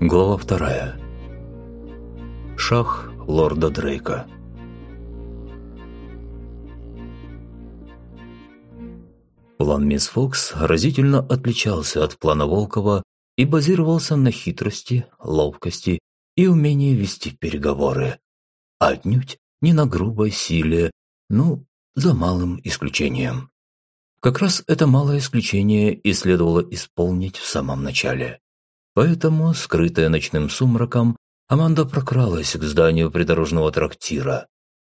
Глава вторая. Шах лорда Дрейка. План мисс Фокс разительно отличался от плана Волкова и базировался на хитрости, ловкости и умении вести переговоры. Отнюдь не на грубой силе, ну, за малым исключением. Как раз это малое исключение и следовало исполнить в самом начале. Поэтому, скрытая ночным сумраком, Аманда прокралась к зданию придорожного трактира.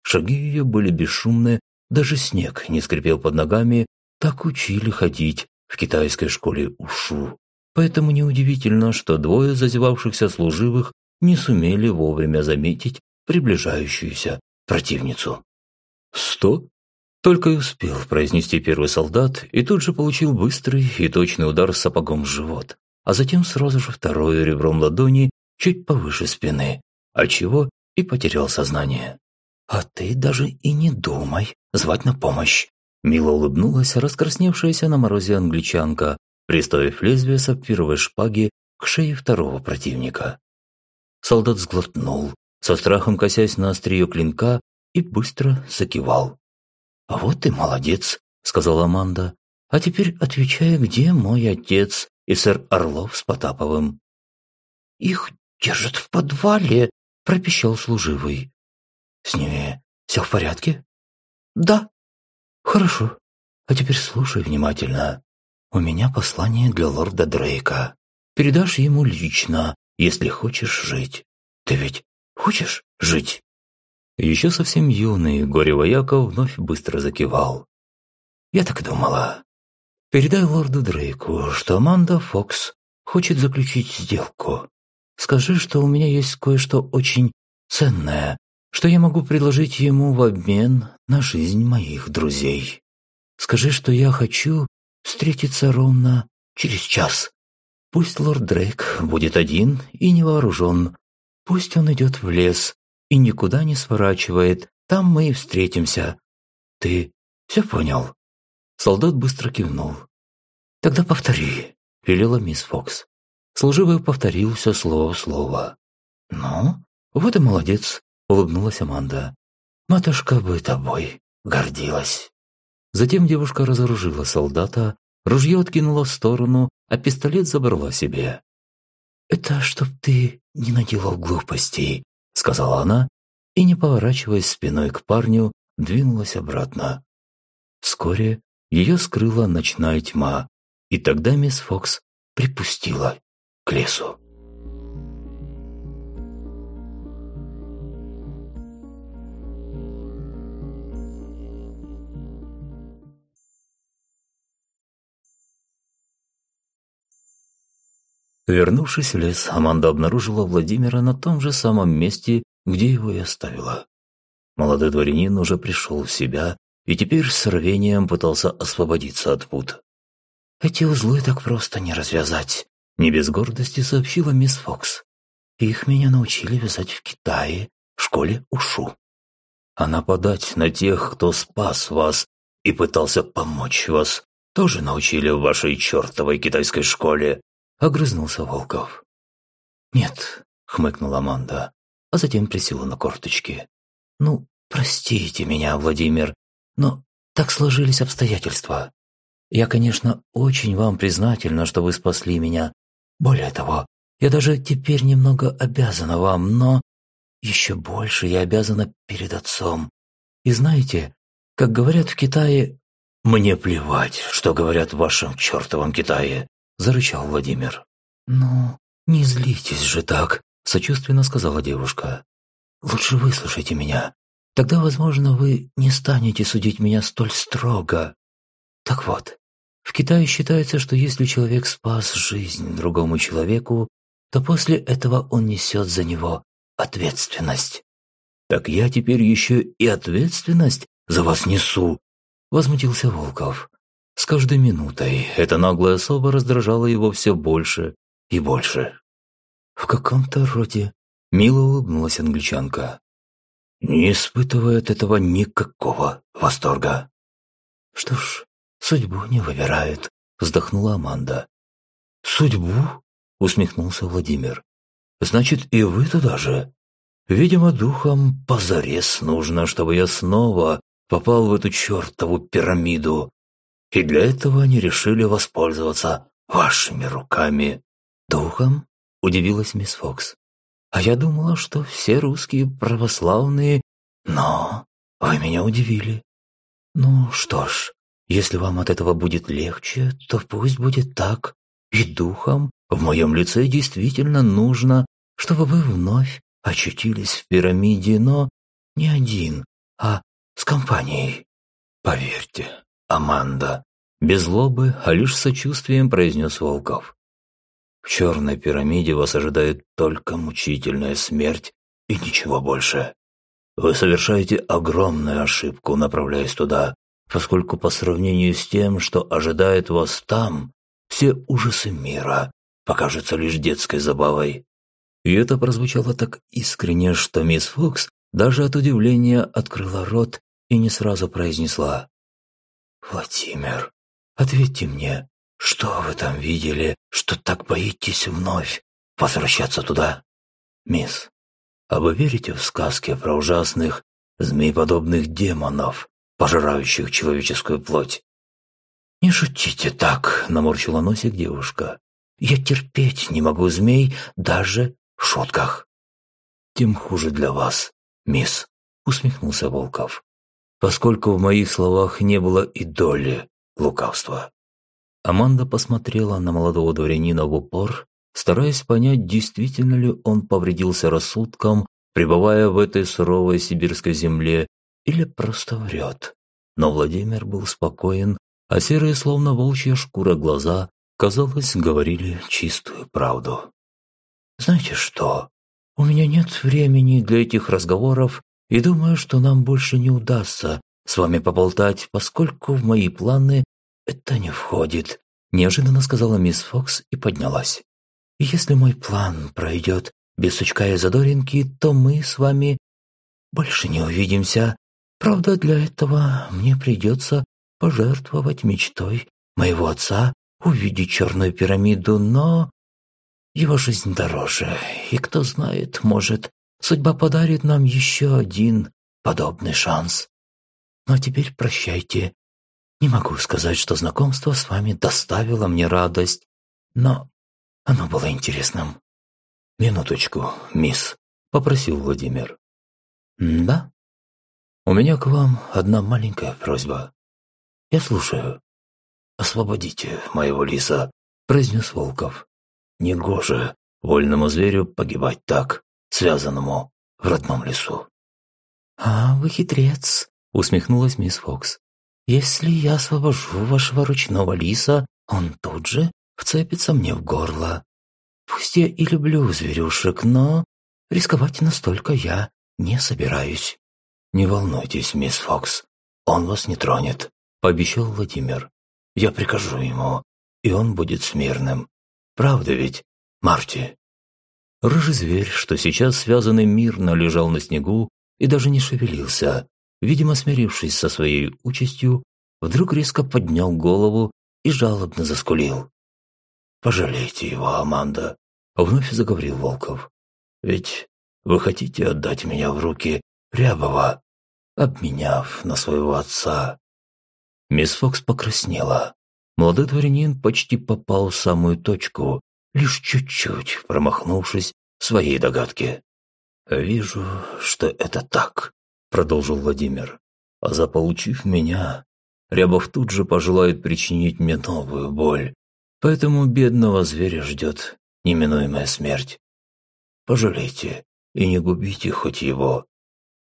Шаги ее были бесшумны, даже снег не скрипел под ногами, так учили ходить в китайской школе Ушу. Поэтому неудивительно, что двое зазевавшихся служивых не сумели вовремя заметить приближающуюся противницу. «Сто?» Только и успел произнести первый солдат и тут же получил быстрый и точный удар сапогом в живот, а затем сразу же второе ребром ладони чуть повыше спины, отчего и потерял сознание. «А ты даже и не думай звать на помощь!» Мило улыбнулась раскрасневшаяся на морозе англичанка, приставив лезвие сапфировой шпаги к шее второго противника. Солдат сглотнул, со страхом косясь на острие клинка, и быстро закивал. «А вот ты молодец», — сказала Аманда. «А теперь отвечай, где мой отец и сэр Орлов с Потаповым?» «Их держат в подвале», — пропищал служивый. «С ними все в порядке?» «Да». «Хорошо. А теперь слушай внимательно. У меня послание для лорда Дрейка. Передашь ему лично, если хочешь жить. Ты ведь хочешь жить?» Еще совсем юный горе-вояка вновь быстро закивал. «Я так думала. Передай лорду Дрейку, что Аманда Фокс хочет заключить сделку. Скажи, что у меня есть кое-что очень ценное, что я могу предложить ему в обмен на жизнь моих друзей. Скажи, что я хочу встретиться ровно через час. Пусть лорд Дрейк будет один и невооружен. Пусть он идет в лес, и никуда не сворачивает. Там мы и встретимся. Ты все понял?» Солдат быстро кивнул. «Тогда повтори», – велела мисс Фокс. Служивый повторил все слово в слово. «Ну, вот и молодец», – улыбнулась Аманда. «Матушка бы тобой гордилась». Затем девушка разоружила солдата, ружье откинула в сторону, а пистолет забрала себе. «Это чтоб ты не наделал глупостей», сказала она и, не поворачиваясь спиной к парню, двинулась обратно. Вскоре ее скрыла ночная тьма, и тогда мисс Фокс припустила к лесу. Вернувшись в лес, Аманда обнаружила Владимира на том же самом месте, где его и оставила. Молодой дворянин уже пришел в себя и теперь с рвением пытался освободиться от пут. «Эти узлы так просто не развязать», – не без гордости сообщила мисс Фокс. «Их меня научили вязать в Китае, в школе Ушу. А нападать на тех, кто спас вас и пытался помочь вас, тоже научили в вашей чертовой китайской школе», – огрызнулся Волков. «Нет», – хмыкнула Аманда, а затем присела на корточки. «Ну, простите меня, Владимир, но так сложились обстоятельства. Я, конечно, очень вам признательна, что вы спасли меня. Более того, я даже теперь немного обязана вам, но еще больше я обязана перед отцом. И знаете, как говорят в Китае, «Мне плевать, что говорят в вашем чертовом Китае», зарычал Владимир. «Ну, не злитесь же так», – сочувственно сказала девушка. «Лучше выслушайте меня. Тогда, возможно, вы не станете судить меня столь строго. Так вот, в Китае считается, что если человек спас жизнь другому человеку, то после этого он несет за него ответственность». «Так я теперь еще и ответственность за вас несу», – возмутился Волков. С каждой минутой эта наглая особа раздражала его все больше и больше. В каком-то роде мило улыбнулась англичанка, не испытывая от этого никакого восторга. «Что ж, судьбу не выбирают», – вздохнула Аманда. «Судьбу?» – усмехнулся Владимир. значит, и вы туда же. Видимо, духом позарез нужно, чтобы я снова попал в эту чертову пирамиду. И для этого они решили воспользоваться вашими руками. Духом? Удивилась мисс Фокс. А я думала, что все русские православные... Но вы меня удивили. Ну что ж, если вам от этого будет легче, то пусть будет так. И духом в моем лице действительно нужно, чтобы вы вновь очутились в пирамиде, но не один, а с компанией. Поверьте, Аманда, без злобы, а лишь сочувствием произнес Волков. Черной пирамиде вас ожидает только мучительная смерть и ничего больше. Вы совершаете огромную ошибку, направляясь туда, поскольку по сравнению с тем, что ожидает вас там, все ужасы мира покажутся лишь детской забавой. И это прозвучало так искренне, что мисс Фокс даже от удивления открыла рот и не сразу произнесла. «Владимир, ответьте мне, что вы там видели, что так боитесь вновь возвращаться туда? Мисс, а вы верите в сказки про ужасных, змееподобных демонов, пожирающих человеческую плоть?» «Не шутите так», — наморщила носик девушка. «Я терпеть не могу змей даже в шутках». «Тем хуже для вас, мисс», — усмехнулся Волков, «поскольку в моих словах не было и доли лукавства». Аманда посмотрела на молодого дворянина в упор, стараясь понять, действительно ли он повредился рассудком, пребывая в этой суровой сибирской земле, или просто врет. Но Владимир был спокоен, а серые, словно волчья шкура глаза, казалось, говорили чистую правду. «Знаете что? У меня нет времени для этих разговоров, и думаю, что нам больше не удастся с вами поболтать, поскольку в мои планы это не входит», неожиданно сказала мисс Фокс и поднялась. «Если мой план пройдет без сучка и задоринки, то мы с вами больше не увидимся. Правда, для этого мне придется пожертвовать мечтой моего отца увидеть черную пирамиду, но его жизнь дороже, и кто знает, может, судьба подарит нам еще один подобный шанс. Ну а теперь прощайте. Не могу сказать, что знакомство с вами доставило мне радость, но оно было интересным. «Минуточку, мисс», — попросил Владимир. «Да? У меня к вам одна маленькая просьба. Я слушаю». «Освободите моего лиса», — произнес Волков. «Негоже вольному зверю погибать так, связанному в родном лесу». «А вы хитрец», — усмехнулась мисс Фокс. «Если я освобожу вашего ручного лиса, он тут же вцепится мне в горло. Пусть я и люблю зверюшек, но рисковать настолько я не собираюсь». «Не волнуйтесь, мисс Фокс, он вас не тронет», – пообещал Владимир. «Я прикажу ему, и он будет смирным. Правда ведь, Марти?» Рыжий зверь, что сейчас связанный мирно лежал на снегу и даже не шевелился, видимо, смирившись со своей участью, вдруг резко поднял голову и жалобно заскулил. «Пожалейте его, Аманда», — вновь заговорил Волков. «Ведь вы хотите отдать меня в руки Рябова, обменяв на своего отца. Мисс Фокс покраснела. Молодой дворянин почти попал в самую точку, лишь чуть-чуть промахнувшись в своей догадке. «Вижу, что это так», — продолжил Владимир. «А заполучив меня, Рябов тут же пожелает причинить мне новую боль, поэтому бедного зверя ждет неминуемая смерть. Пожалейте и не губите хоть его.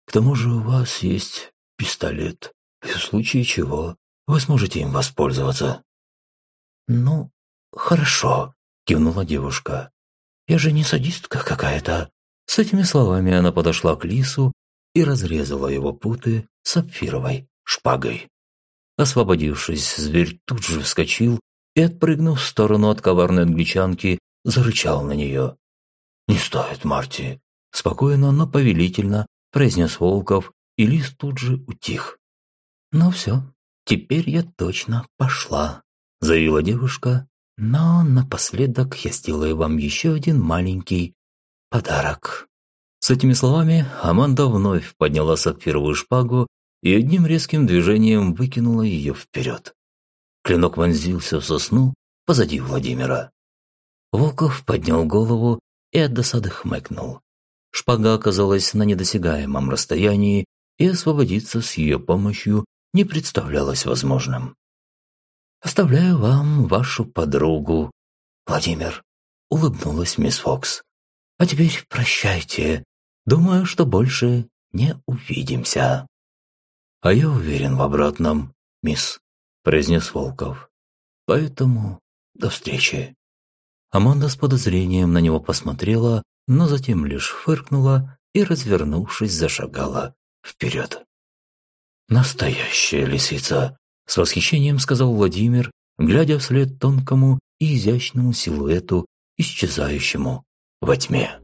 К тому же у вас есть пистолет, в случае чего вы сможете им воспользоваться». «Ну, хорошо», – кивнула девушка. «Я же не садистка какая-то». С этими словами она подошла к лису и разрезала его путы сапфировой шпагой. Освободившись, зверь тут же вскочил и, отпрыгнув в сторону от коварной англичанки, зарычал на нее. «Не стоит, Марти!» Спокойно, но повелительно произнес Волков, и лис тут же утих. «Ну все, теперь я точно пошла», – заявила девушка. «Но напоследок я сделаю вам еще один маленький подарок». С этими словами Аманда вновь подняла сапфировую шпагу и одним резким движением выкинула ее вперед. Клинок вонзился в сосну позади Владимира. Волков поднял голову и от досады хмыкнул. Шпага оказалась на недосягаемом расстоянии, и освободиться с ее помощью не представлялось возможным. «Оставляю вам вашу подругу, Владимир», — улыбнулась мисс Фокс. «А теперь прощайте. Думаю, что больше не увидимся». «А я уверен в обратном, мисс», — произнес Волков. «Поэтому до встречи». Аманда с подозрением на него посмотрела, но затем лишь фыркнула и, развернувшись, зашагала вперед. «Настоящая лисица!» – с восхищением сказал Владимир, глядя вслед тонкому и изящному силуэту, исчезающему во тьме.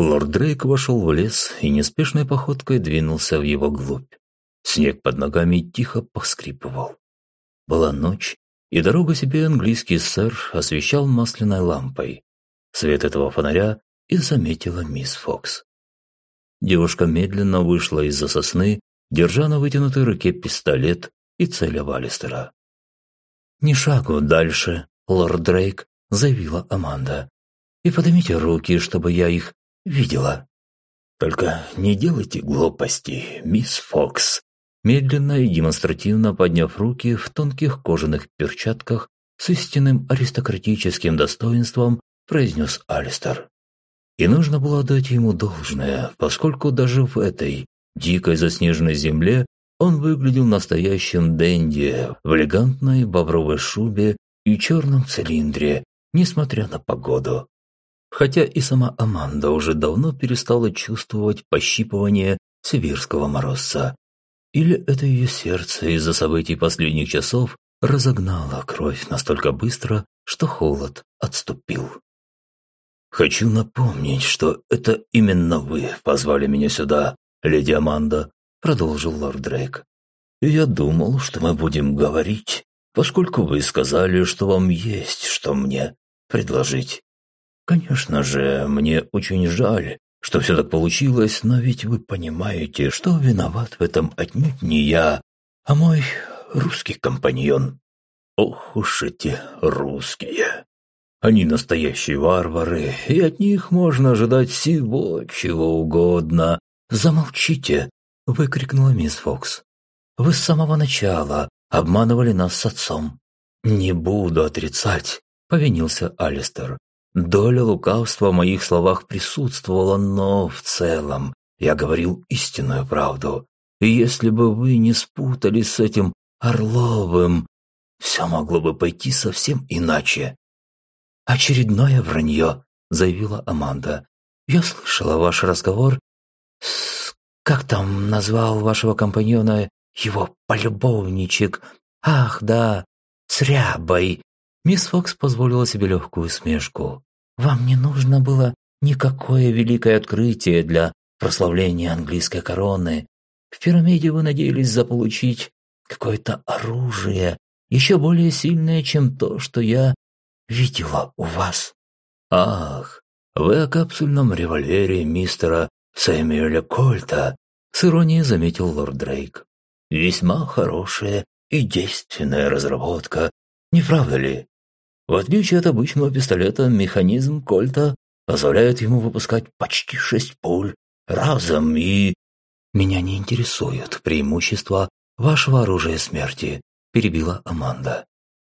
Лорд Дрейк вошел в лес и неспешной походкой двинулся в его глубь. Снег под ногами тихо поскрипывал. Была ночь, и дорогу себе английский сэр освещал масляной лампой. Свет этого фонаря и заметила мисс Фокс. Девушка медленно вышла из-за сосны, держа на вытянутой руке пистолет и целя Валистера. «Ни шагу дальше, лорд Дрейк», – заявила Аманда. «И поднимите руки, чтобы я их видела». «Только не делайте глупости, мисс Фокс», медленно и демонстративно подняв руки в тонких кожаных перчатках с истинным аристократическим достоинством, произнес Алистер. И нужно было дать ему должное, поскольку даже в этой дикой заснеженной земле он выглядел настоящим денди в элегантной бобровой шубе и черном цилиндре, несмотря на погоду. Хотя и сама Аманда уже давно перестала чувствовать пощипывание сибирского морозца, или это ее сердце из-за событий последних часов разогнало кровь настолько быстро, что холод отступил. «Хочу напомнить, что это именно вы позвали меня сюда, леди Аманда», продолжил лорд Дрейк. «И я думал, что мы будем говорить, поскольку вы сказали, что вам есть что мне предложить. Конечно же, мне очень жаль, что все так получилось, но ведь вы понимаете, что виноват в этом отнюдь не я, а мой русский компаньон. Ох уж эти русские. Они настоящие варвары, и от них можно ожидать всего, чего угодно. Замолчите, выкрикнула мисс Фокс. Вы с самого начала обманывали нас с отцом. Не буду отрицать, повинился Алистер. Доля лукавства в моих словах присутствовала, но в целом я говорил истинную правду. И если бы вы не спутались с этим Орловым, все могло бы пойти совсем иначе. «Очередное вранье», — заявила Аманда. «Я слышала ваш разговор с... Как там назвал вашего компаньона его полюбовничек? Ах, да, с Рябой. Мисс Фокс позволила себе легкую смешку. «Вам не нужно было никакое великое открытие для прославления английской короны. В пирамиде вы надеялись заполучить какое-то оружие, еще более сильное, чем то, что я видела у вас». «Ах, вы о капсульном револьвере мистера Сэмюэля Кольта», с иронией заметил лорд Дрейк. «Весьма хорошая и действенная разработка, не правда ли?» В отличие от обычного пистолета, механизм Кольта позволяет ему выпускать почти шесть пуль разом и... «Меня не интересуют преимущества вашего оружия смерти», – перебила Аманда.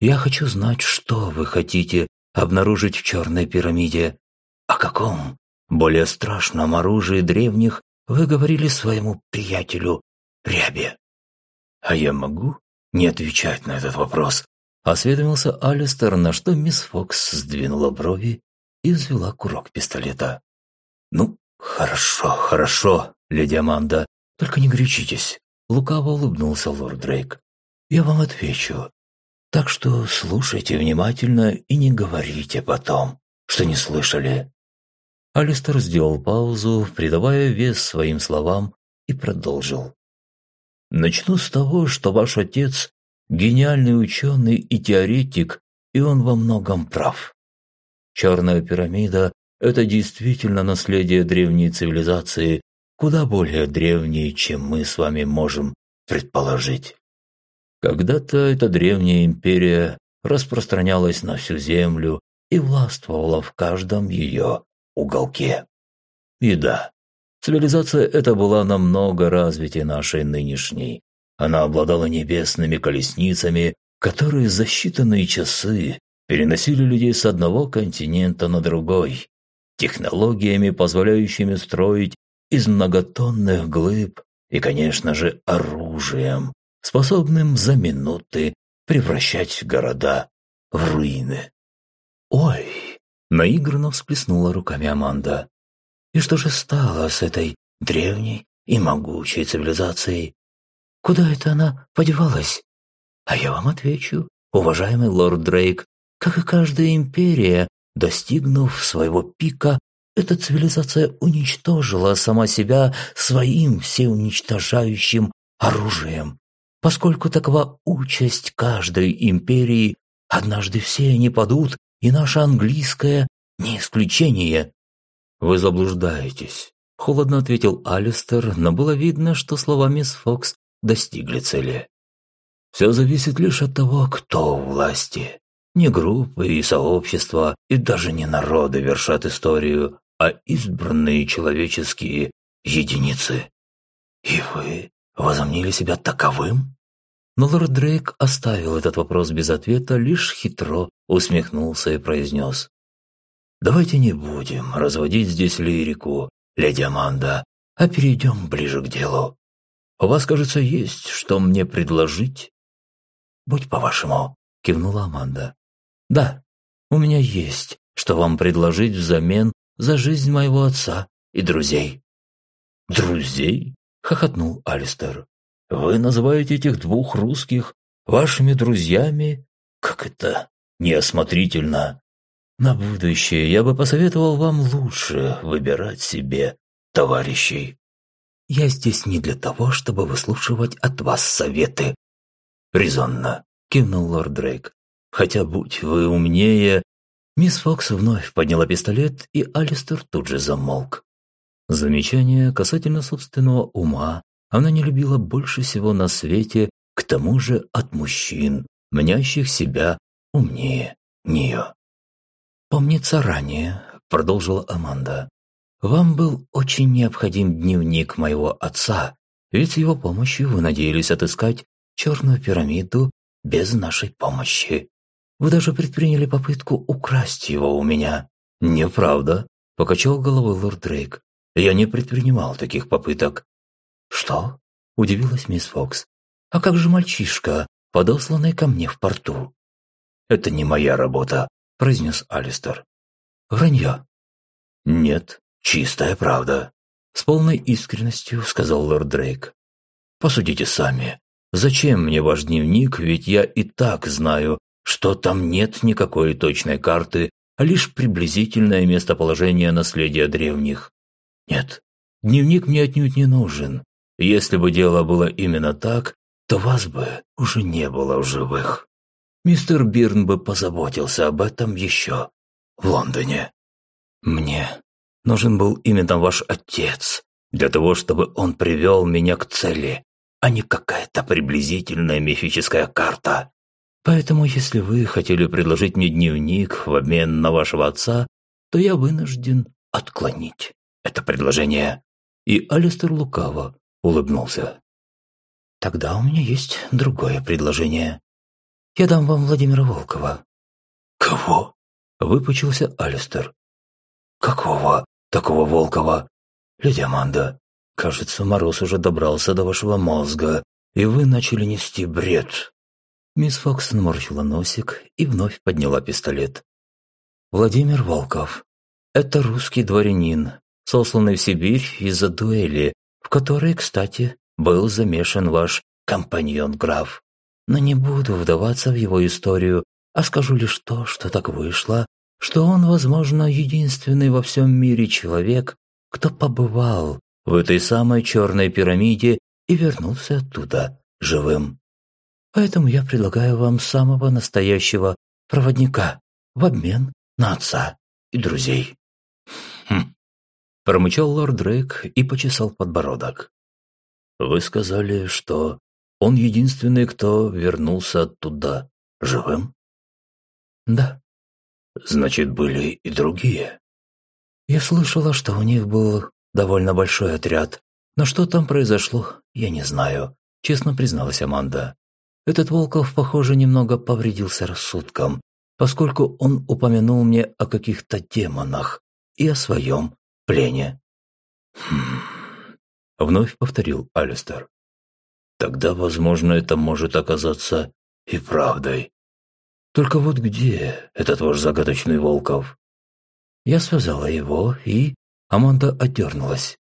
«Я хочу знать, что вы хотите обнаружить в черной пирамиде. О каком более страшном оружии древних вы говорили своему приятелю Рябе?» «А я могу не отвечать на этот вопрос?» Осведомился Алистер, на что мисс Фокс сдвинула брови и взвела курок пистолета. «Ну, хорошо, хорошо, леди Аманда, только не горячитесь», — лукаво улыбнулся лорд Дрейк. «Я вам отвечу. Так что слушайте внимательно и не говорите потом, что не слышали». Алистер сделал паузу, придавая вес своим словам, и продолжил. «Начну с того, что ваш отец – гениальный ученый и теоретик, и он во многом прав. Черная пирамида – это действительно наследие древней цивилизации, куда более древней, чем мы с вами можем предположить. Когда-то эта древняя империя распространялась на всю Землю и властвовала в каждом ее уголке. И да, цивилизация эта была намного развитее нашей нынешней. Она обладала небесными колесницами, которые за считанные часы переносили людей с одного континента на другой, технологиями, позволяющими строить из многотонных глыб и, конечно же, оружием, способным за минуты превращать города в руины. «Ой!» – наигранно всплеснула руками Аманда. «И что же стало с этой древней и могучей цивилизацией? Куда это она подевалась?» А я вам отвечу, уважаемый лорд Дрейк, как и каждая империя, достигнув своего пика, эта цивилизация уничтожила сама себя своим всеуничтожающим оружием. Поскольку такова участь каждой империи, однажды все они падут, и наша английская не исключение. «Вы заблуждаетесь», – холодно ответил Алистер, но было видно, что слова мисс Фокс достигли цели. Все зависит лишь от того, кто у власти. Не группы и сообщества, и даже не народы вершат историю, а избранные человеческие единицы. И вы возомнили себя таковым? Но лорд Дрейк оставил этот вопрос без ответа, лишь хитро усмехнулся и произнес. «Давайте не будем разводить здесь лирику, леди Аманда, а перейдем ближе к делу. У вас, кажется, есть что мне предложить?» «Будь по-вашему», – кивнула Аманда. «Да, у меня есть, что вам предложить взамен за жизнь моего отца и друзей». «Друзей?» – хохотнул Алистер. «Вы называете этих двух русских вашими друзьями? Как это неосмотрительно!» «На будущее я бы посоветовал вам лучше выбирать себе товарищей». «Я здесь не для того, чтобы выслушивать от вас советы», «Резонно», – кивнул лорд Дрейк. «Хотя, будь вы умнее...» Мисс Фокс вновь подняла пистолет, и Алистер тут же замолк. Замечание касательно собственного ума она не любила больше всего на свете, к тому же от мужчин, мнящих себя умнее нее. «Помнится ранее», – продолжила Аманда, – «вам был очень необходим дневник моего отца, ведь с его помощью вы надеялись отыскать черную пирамиду без нашей помощи. Вы даже предприняли попытку украсть его у меня». «Неправда», – покачал головой лорд Дрейк. «Я не предпринимал таких попыток». «Что?» – удивилась мисс Фокс. «А как же мальчишка, подосланный ко мне в порту?» «Это не моя работа», – произнес Алистер. «Вранье». «Нет, чистая правда», – с полной искренностью сказал лорд Дрейк. «Посудите сами. Зачем мне ваш дневник, ведь я и так знаю, что там нет никакой точной карты, а лишь приблизительное местоположение наследия древних. Нет, дневник мне отнюдь не нужен. Если бы дело было именно так, то вас бы уже не было в живых. Мистер Бирн бы позаботился об этом еще в Лондоне. Мне нужен был именно ваш отец, для того, чтобы он привел меня к цели, а не какая-то приблизительная мифическая карта. Поэтому, если вы хотели предложить мне дневник в обмен на вашего отца, то я вынужден отклонить это предложение». И Алистер лукаво улыбнулся. «Тогда у меня есть другое предложение. Я дам вам Владимира Волкова». «Кого?» – выпучился Алистер. «Какого такого Волкова?» «Леди Аманда, Кажется, мороз уже добрался до вашего мозга, и вы начали нести бред». Мисс Фокс наморщила носик и вновь подняла пистолет. «Владимир Волков. Это русский дворянин, сосланный в Сибирь из-за дуэли, в которой, кстати, был замешан ваш компаньон-граф. Но не буду вдаваться в его историю, а скажу лишь то, что так вышло, что он, возможно, единственный во всем мире человек, кто побывал в этой самой черной пирамиде и вернулся оттуда живым. Поэтому я предлагаю вам самого настоящего проводника в обмен на отца и друзей». «Хм», – промычал лорд Дрейк и почесал подбородок. «Вы сказали, что он единственный, кто вернулся оттуда живым?» «Да». «Значит, были и другие?» «Я слышала, что у них был довольно большой отряд, но что там произошло, я не знаю», – честно призналась Аманда. «Этот Волков, похоже, немного повредился рассудком, поскольку он упомянул мне о каких-то демонах и о своем плене». «Хм...» – вновь повторил Алистер. «Тогда, возможно, это может оказаться и правдой. Только вот где этот ваш загадочный Волков?» Я связала его, и Аманда отдернулась.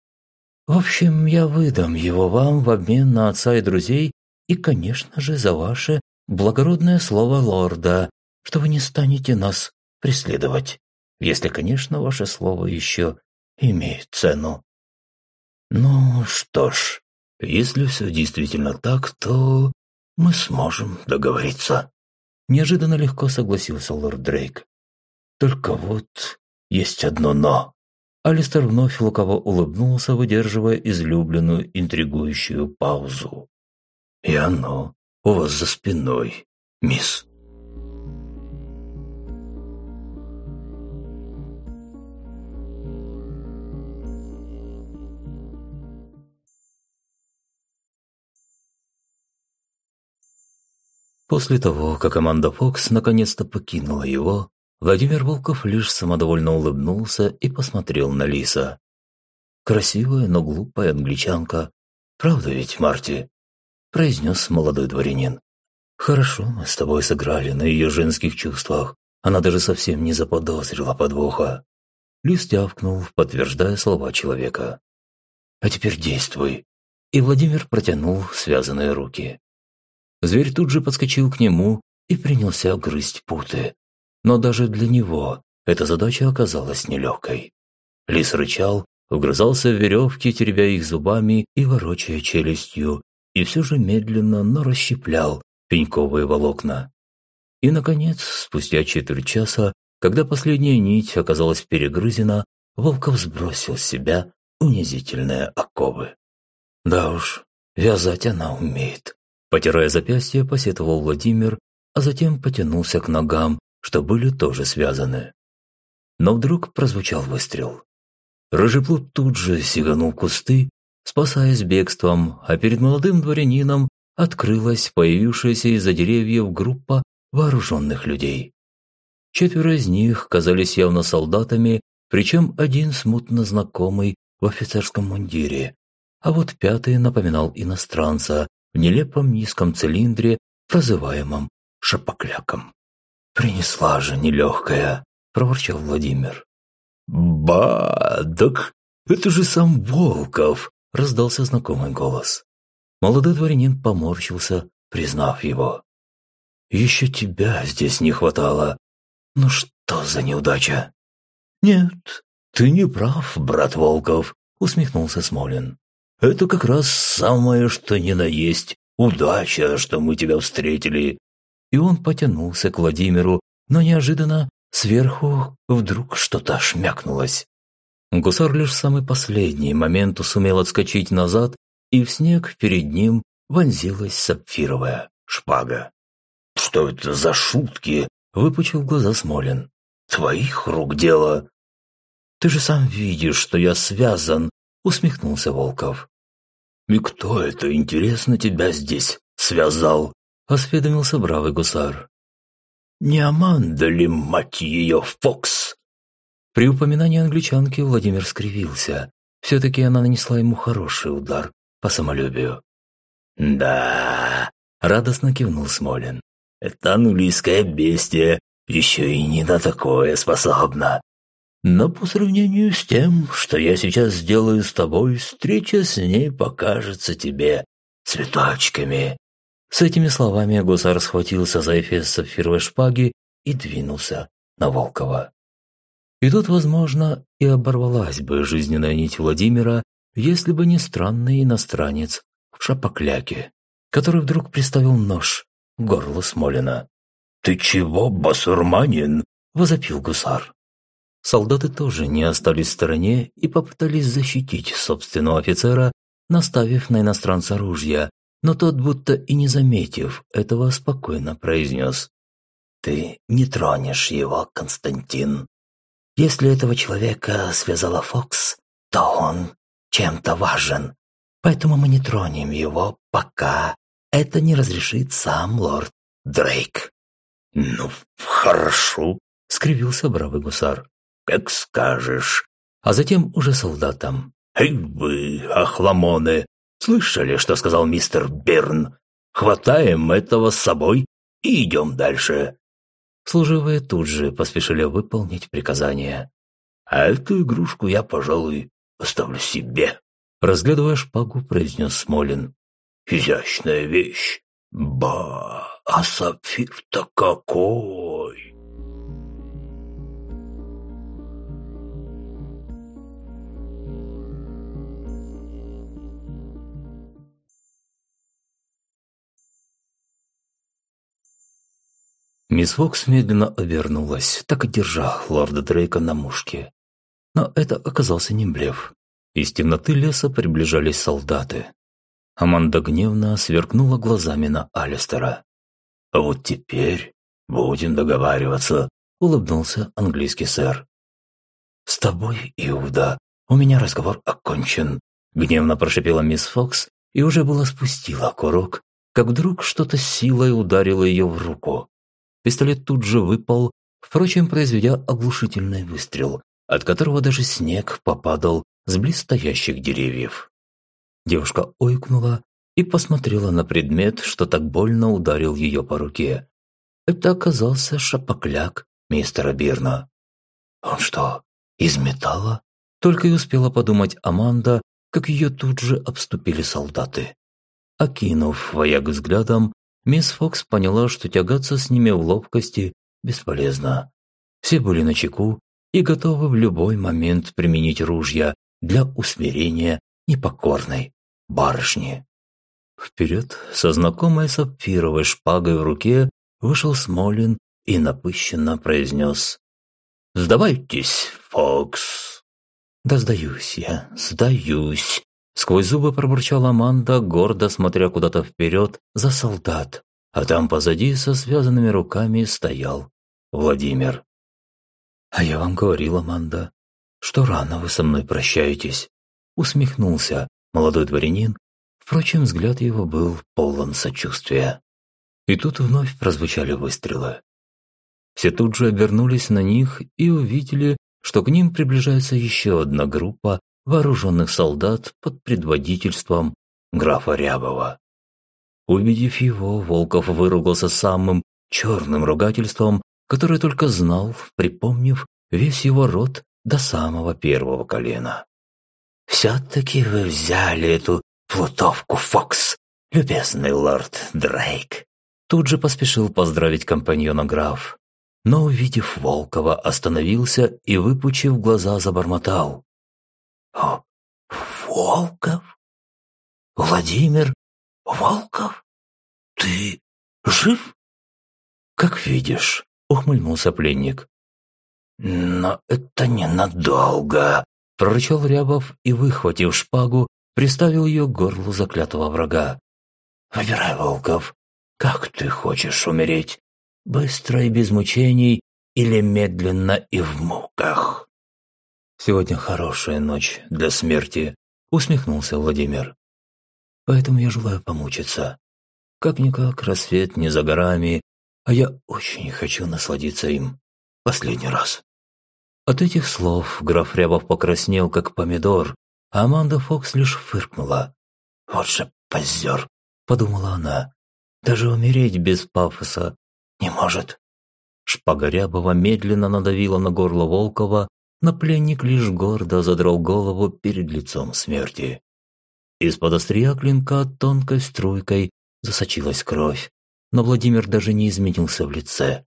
«В общем, я выдам его вам в обмен на отца и друзей и, конечно же, за ваше благородное слово лорда, что вы не станете нас преследовать, если, конечно, ваше слово еще имеет цену». «Ну что ж, если все действительно так, то мы сможем договориться». Неожиданно легко согласился лорд Дрейк. «Только вот есть одно «но». Алистер вновь лукаво улыбнулся, выдерживая излюбленную интригующую паузу. «И оно у вас за спиной, мисс». После того, как команда Фокс наконец-то покинула его, Владимир Волков лишь самодовольно улыбнулся и посмотрел на Лиса. «Красивая, но глупая англичанка. Правда ведь, Марти?» – произнес молодой дворянин. «Хорошо мы с тобой сыграли на ее женских чувствах. Она даже совсем не заподозрила подвоха». Лис тявкнул, подтверждая слова человека. «А теперь действуй». И Владимир протянул связанные руки. Зверь тут же подскочил к нему и принялся грызть путы, но даже для него эта задача оказалась нелегкой. Лис рычал, вгрызался в веревки, теребя их зубами и ворочая челюстью, и все же медленно, но расщеплял пеньковые волокна. И, наконец, спустя четверть часа, когда последняя нить оказалась перегрызена, Волков сбросил с себя унизительные оковы. Да уж, вязать она умеет. Потирая запястье, посетовал Владимир, а затем потянулся к ногам, что были тоже связаны. Но вдруг прозвучал выстрел. Рыжеплут тут же сиганул кусты, спасаясь бегством, а перед молодым дворянином открылась появившаяся из-за деревьев группа вооруженных людей. Четверо из них казались явно солдатами, причем один смутно знакомый в офицерском мундире, а вот пятый напоминал иностранца в нелепом низком цилиндре, прозываемом шапокляком. «Принесла же нелегкая», – проворчал Владимир. «Ба, так это же сам Волков!» – раздался знакомый голос. Молодой дворянин поморщился, признав его. «Еще тебя здесь не хватало. Ну что за неудача?» «Нет, ты не прав, брат Волков», – усмехнулся Смолин. «Это как раз самое, что ни на есть. Удача, что мы тебя встретили и он потянулся к Владимиру, но неожиданно сверху вдруг что-то шмякнулось. Гусар лишь в самый последний момент сумел отскочить назад, и в снег перед ним вонзилась сапфировая шпага. «Что это за шутки?» – выпучил глаза Смолин. «Твоих рук дело!» «Ты же сам видишь, что я связан!» – усмехнулся Волков. «И кто это, интересно, тебя здесь связал?» – осведомился бравый гусар. «Не Аманда ли, мать ее, Фокс?» При упоминании англичанки Владимир скривился. Все-таки она нанесла ему хороший удар по самолюбию. «Да», – радостно кивнул Смолин. «Это английское бестие еще и не на такое способна. Но по сравнению с тем, что я сейчас сделаю с тобой, встреча с ней покажется тебе цветочками. С этими словами гусар схватился за эфес сапфировой шпаги и двинулся на Волкова. И тут, возможно, и оборвалась бы жизненная нить Владимира, если бы не странный иностранец в шапокляке, который вдруг приставил нож к горлу Смолина. «Ты чего, басурманин?» – возопил гусар. Солдаты тоже не остались в стороне и попытались защитить собственного офицера, наставив на иностранца ружья, но тот, будто и не заметив этого, спокойно произнес. «Ты не тронешь его, Константин. Если этого человека связала Фокс, то он чем-то важен, поэтому мы не тронем его, пока это не разрешит сам лорд Дрейк». «Ну, хорошо», — скривился бравый гусар. «Как скажешь». А затем уже солдатам. «Эй вы, охламоны, слышали, что сказал мистер Берн? Хватаем этого с собой и идем дальше». Служивые тут же поспешили выполнить приказание. «А эту игрушку я, пожалуй, оставлю себе», — разглядывая шпагу, произнес Смолин. «Изящная вещь. Ба, а сапфир-то какой!» Мисс Фокс медленно обернулась, так и держа лорда Дрейка на мушке. Но это оказался не блеф. Из темноты леса приближались солдаты. Аманда гневно сверкнула глазами на Алистера. «А вот теперь будем договариваться», — улыбнулся английский сэр. «С тобой, Иуда, у меня разговор окончен», — гневно прошипела мисс Фокс и уже было спустила курок, как вдруг что-то силой ударило ее в руку. Пистолет тут же выпал, впрочем, произведя оглушительный выстрел, от которого даже снег попадал с близстоящих деревьев. Девушка ойкнула и посмотрела на предмет, что так больно ударил ее по руке. Это оказался шапокляк мистера Бирна. «Он что, из металла?» Только и успела подумать Аманда, как ее тут же обступили солдаты. Окинув вояк взглядом, Мисс Фокс поняла, что тягаться с ними в ловкости бесполезно. Все были на чеку и готовы в любой момент применить ружья для усмирения непокорной барышни. Вперед, со знакомой сапфировой шпагой в руке, вышел Смолин и напыщенно произнес «Сдавайтесь, Фокс!» «Да сдаюсь я, сдаюсь!» Сквозь зубы пробурчала Аманда, гордо смотря куда-то вперед за солдат, а там позади со связанными руками стоял Владимир. «А я вам говорил, Аманда, что рано вы со мной прощаетесь», усмехнулся молодой дворянин, впрочем, взгляд его был полон сочувствия. И тут вновь прозвучали выстрелы. Все тут же обернулись на них и увидели, что к ним приближается еще одна группа вооруженных солдат под предводительством графа Рябова. Увидев его, Волков выругался самым черным ругательством, которое только знал, припомнив весь его род до самого первого колена. «Все-таки вы взяли эту плутовку, Фокс, любезный лорд Дрейк!» Тут же поспешил поздравить компаньона граф, но, увидев Волкова, остановился и, выпучив глаза, забормотал. Волков? Владимир Волков? Ты жив? Как видишь, ухмыльнулся пленник. Но это ненадолго, прорычал Рябов и, выхватив шпагу, приставил ее к горлу заклятого врага. «Выбирай, Волков, как ты хочешь умереть? Быстро и без мучений или медленно и в муках?» «Сегодня хорошая ночь для смерти», — усмехнулся Владимир. «Поэтому я желаю помучиться. Как-никак рассвет не за горами, а я очень хочу насладиться им. Последний раз». От этих слов граф Рябов покраснел, как помидор, а Аманда Фокс лишь фыркнула. «Вот же позер», — подумала она. «Даже умереть без пафоса не может». Шпага Рябова медленно надавила на горло Волкова, но пленник лишь гордо задрал голову перед лицом смерти. Из-под острия клинка тонкой струйкой засочилась кровь, но Владимир даже не изменился в лице.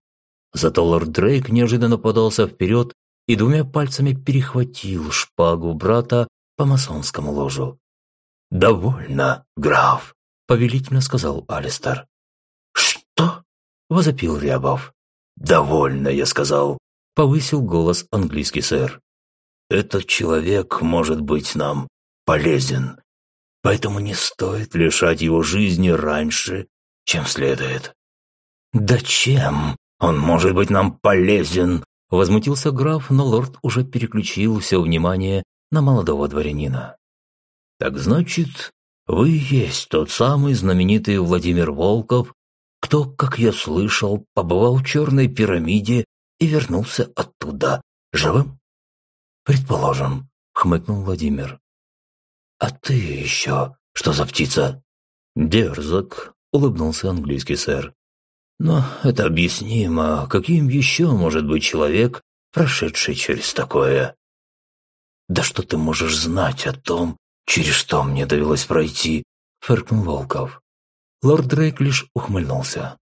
Зато лорд Дрейк неожиданно подался вперед и двумя пальцами перехватил шпагу брата по масонскому ложу. «Довольно, граф», — повелительно сказал Алистер. «Что?» — возопил Рябов. «Довольно, я сказал», — повысил голос английский сэр. «Этот человек может быть нам полезен, поэтому не стоит лишать его жизни раньше, чем следует». «Да чем он может быть нам полезен?» – возмутился граф, но лорд уже переключил все внимание на молодого дворянина. «Так значит, вы есть тот самый знаменитый Владимир Волков, кто, как я слышал, побывал в Черной пирамиде и вернулся оттуда живым?» «Предположим», – хмыкнул Владимир. «А ты еще что за птица?» «Дерзок», – улыбнулся английский сэр. «Но это объяснимо. Каким еще может быть человек, прошедший через такое?» «Да что ты можешь знать о том, через что мне довелось пройти?» – фыркнул Волков. Лорд Дрейк лишь ухмыльнулся.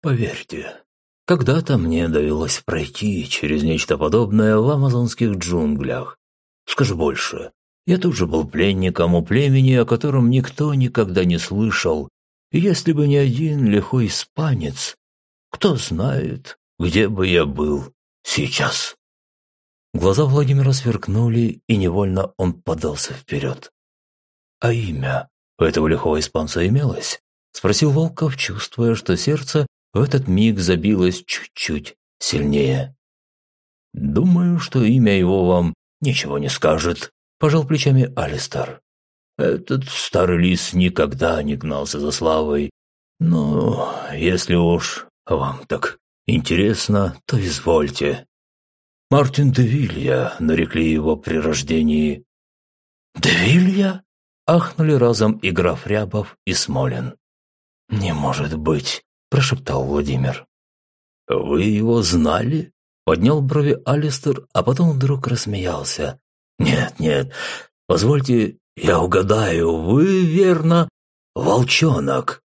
«Поверьте, когда-то мне довелось пройти через нечто подобное в амазонских джунглях. Скажу больше, я тоже был пленником у племени, о котором никто никогда не слышал, и если бы не один лихой испанец, кто знает, где бы я был сейчас. Глаза Владимира сверкнули, и невольно он подался вперед. «А имя у этого лихого испанца имелось?» – спросил Волков, чувствуя, что сердце в этот миг забилось чуть-чуть сильнее. «Думаю, что имя его вам ничего не скажет», пожал плечами Алистар. Этот старый лис никогда не гнался за славой. Но если уж вам так интересно, то извольте. Мартин де Вилья нарекли его при рождении. «Де Вилья?» – ахнули разом и граф Рябов, и Смолин. «Не может быть», – прошептал Владимир. «Вы его знали?» – поднял брови Алистер, а потом вдруг рассмеялся. «Нет, нет, позвольте, я угадаю, вы, верно, волчонок».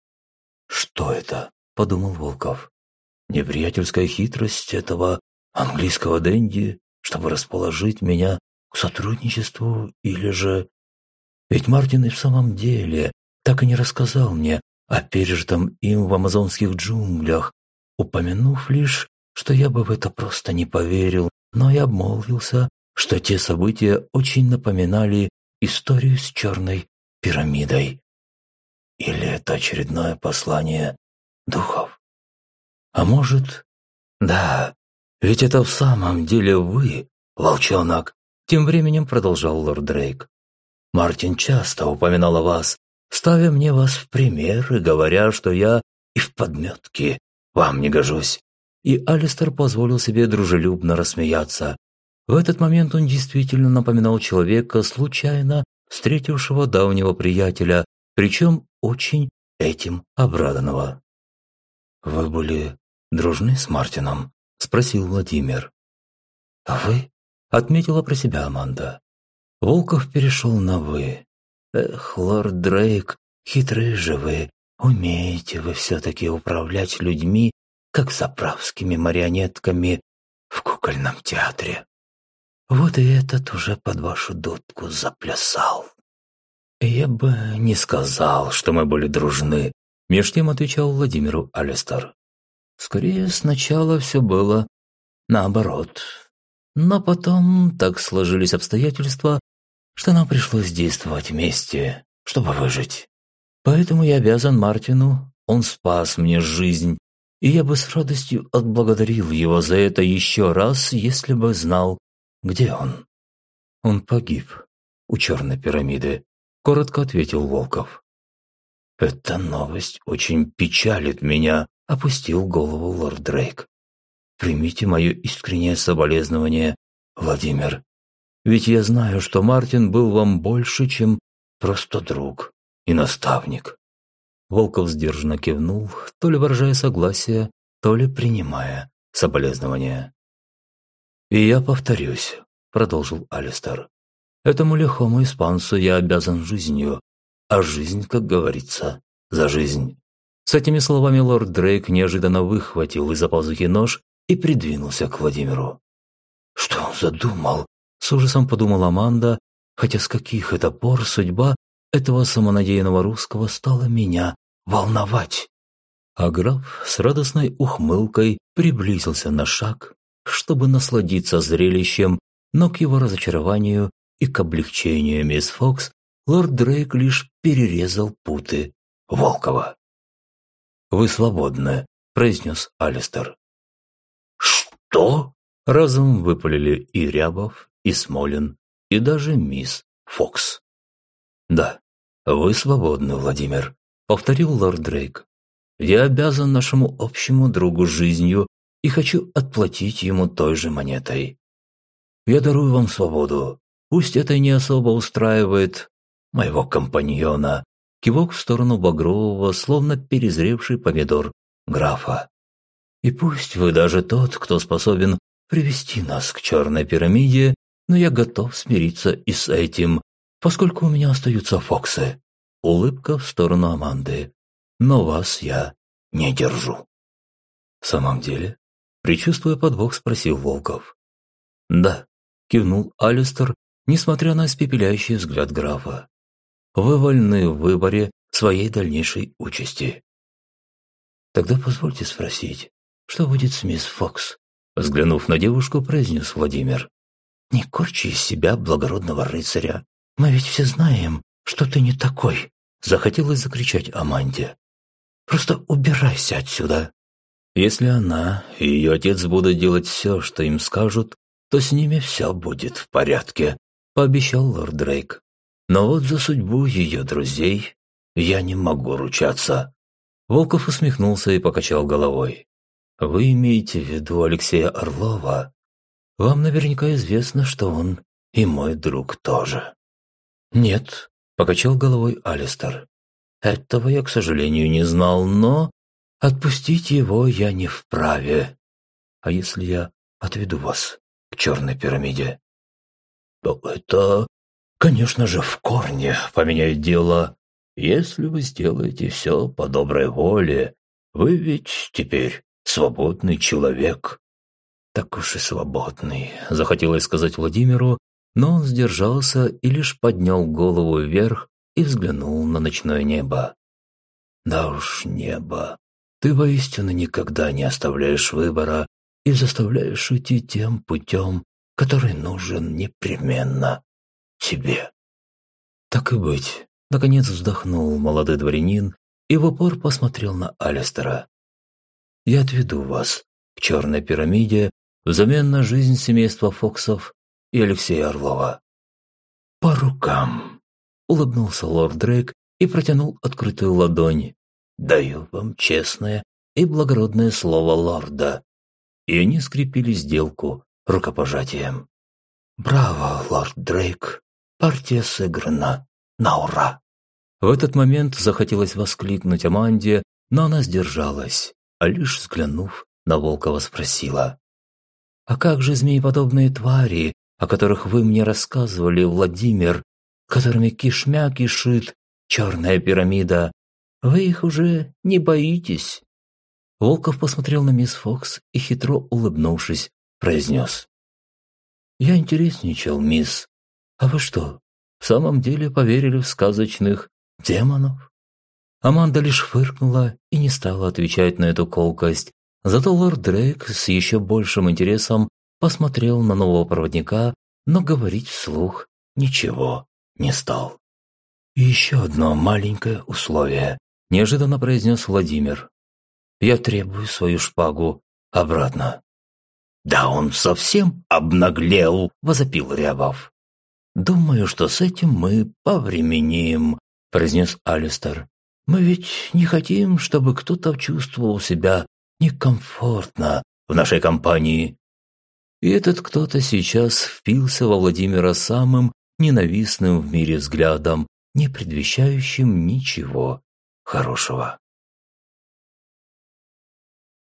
«Что это?» – подумал Волков. «Неприятельская хитрость этого английского денди, чтобы расположить меня к сотрудничеству, или же...» Ведь Мартин и в самом деле так и не рассказал мне о пережитом им в амазонских джунглях, упомянув лишь, что я бы в это просто не поверил, но и обмолвился, что те события очень напоминали историю с черной пирамидой. Или это очередное послание духов? А может... Да, ведь это в самом деле вы, волчонок, тем временем продолжал лорд Дрейк. Мартин часто упоминал о вас, ставя мне вас в пример и говоря, что я и в подметке вам не гожусь. И Алистер позволил себе дружелюбно рассмеяться, в этот момент он действительно напоминал человека, случайно встретившего давнего приятеля, причем очень этим обрадованного. «Вы были дружны с Мартином?» – спросил Владимир. «А вы?» – отметила про себя Аманда. Волков перешел на «вы». «Эх, лорд Дрейк, хитрые же вы, умеете вы все-таки управлять людьми, как заправскими марионетками в кукольном театре». Вот и этот уже под вашу дудку заплясал. Я бы не сказал, что мы были дружны, меж тем отвечал Владимиру Алистер. Скорее, сначала все было наоборот. Но потом так сложились обстоятельства, что нам пришлось действовать вместе, чтобы выжить. Поэтому я обязан Мартину, он спас мне жизнь, и я бы с радостью отблагодарил его за это еще раз, если бы знал, где он?» «Он погиб у черной пирамиды», – коротко ответил Волков. «Эта новость очень печалит меня», – опустил голову лорд Дрейк. «Примите мое искреннее соболезнование, Владимир. Ведь я знаю, что Мартин был вам больше, чем просто друг и наставник». Волков сдержанно кивнул, то ли выражая согласие, то ли принимая соболезнования. «И я повторюсь», – продолжил Алистер. «Этому лихому испанцу я обязан жизнью, а жизнь, как говорится, за жизнь». С этими словами лорд Дрейк неожиданно выхватил из-за пазухи нож и придвинулся к Владимиру. Что он задумал? С ужасом подумала Аманда, хотя с каких это пор судьба этого самонадеянного русского стала меня волновать. А граф с радостной ухмылкой приблизился на шаг, чтобы насладиться зрелищем, но к его разочарованию и к облегчению мисс Фокс лорд Дрейк лишь перерезал путы Волкова. «Вы свободны», – произнес Алистер. «Что?» – разом выпалили и Рябов, и Смолин, и даже мисс Фокс. «Да, вы свободны, Владимир», – повторил лорд Дрейк. «Я обязан нашему общему другу жизнью и хочу отплатить ему той же монетой. Я дарую вам свободу. Пусть это не особо устраивает моего компаньона, кивок в сторону багрового, словно перезревший помидор графа. И пусть вы даже тот, кто способен привести нас к черной пирамиде, но я готов смириться и с этим, поскольку у меня остаются фоксы. Улыбка в сторону Аманды. Но вас я не держу. В самом деле, предчувствуя подвох, спросил Волков. Да, кивнул Алистер, несмотря на испепеляющий взгляд графа. Вы вольны в выборе своей дальнейшей участи. Тогда позвольте спросить, что будет с мисс Фокс? Взглянув на девушку, произнес Владимир. Не корчи из себя благородного рыцаря. Мы ведь все знаем, что ты не такой. Захотелось закричать Аманде. Просто убирайся отсюда. Если она и ее отец будут делать все, что им скажут, то с ними все будет в порядке, пообещал лорд Дрейк. Но вот за судьбу ее друзей я не могу ручаться. Волков усмехнулся и покачал головой. Вы имеете в виду Алексея Орлова? Вам наверняка известно, что он и мой друг тоже. Нет, покачал головой Алистер. Этого я, к сожалению, не знал, но отпустить его я не вправе. А если я отведу вас к черной пирамиде? То это, конечно же, в корне поменяет дело. Если вы сделаете все по доброй воле, вы ведь теперь свободный человек. Так уж и свободный, захотелось сказать Владимиру, но он сдержался и лишь поднял голову вверх и взглянул на ночное небо. Да уж, небо, ты воистину никогда не оставляешь выбора и заставляешь идти тем путем, который нужен непременно тебе. Так и быть, наконец вздохнул молодой дворянин и в упор посмотрел на Алистера. Я отведу вас к черной пирамиде взамен на жизнь семейства Фоксов и Алексея Орлова. «По рукам!» – улыбнулся лорд Дрейк и протянул открытую ладонь. «Даю вам честное и благородное слово лорда». И они скрепили сделку рукопожатием. «Браво, лорд Дрейк! Партия сыграна на ура!» В этот момент захотелось воскликнуть Аманде, но она сдержалась, а лишь взглянув на Волкова спросила. А как же змееподобные твари, о которых вы мне рассказывали, Владимир, которыми кишмя кишит черная пирамида? Вы их уже не боитесь?» Волков посмотрел на мисс Фокс и, хитро улыбнувшись, произнес. «Я интересничал, мисс. А вы что, в самом деле поверили в сказочных демонов?» Аманда лишь фыркнула и не стала отвечать на эту колкость, Зато лорд Дрейк с еще большим интересом посмотрел на нового проводника, но говорить вслух ничего не стал. «И еще одно маленькое условие», – неожиданно произнес Владимир. «Я требую свою шпагу обратно». «Да он совсем обнаглел», – возопил Рябов. «Думаю, что с этим мы повременим», – произнес Алистер. «Мы ведь не хотим, чтобы кто-то чувствовал себя некомфортно в нашей компании. И этот кто-то сейчас впился во Владимира самым ненавистным в мире взглядом, не предвещающим ничего хорошего.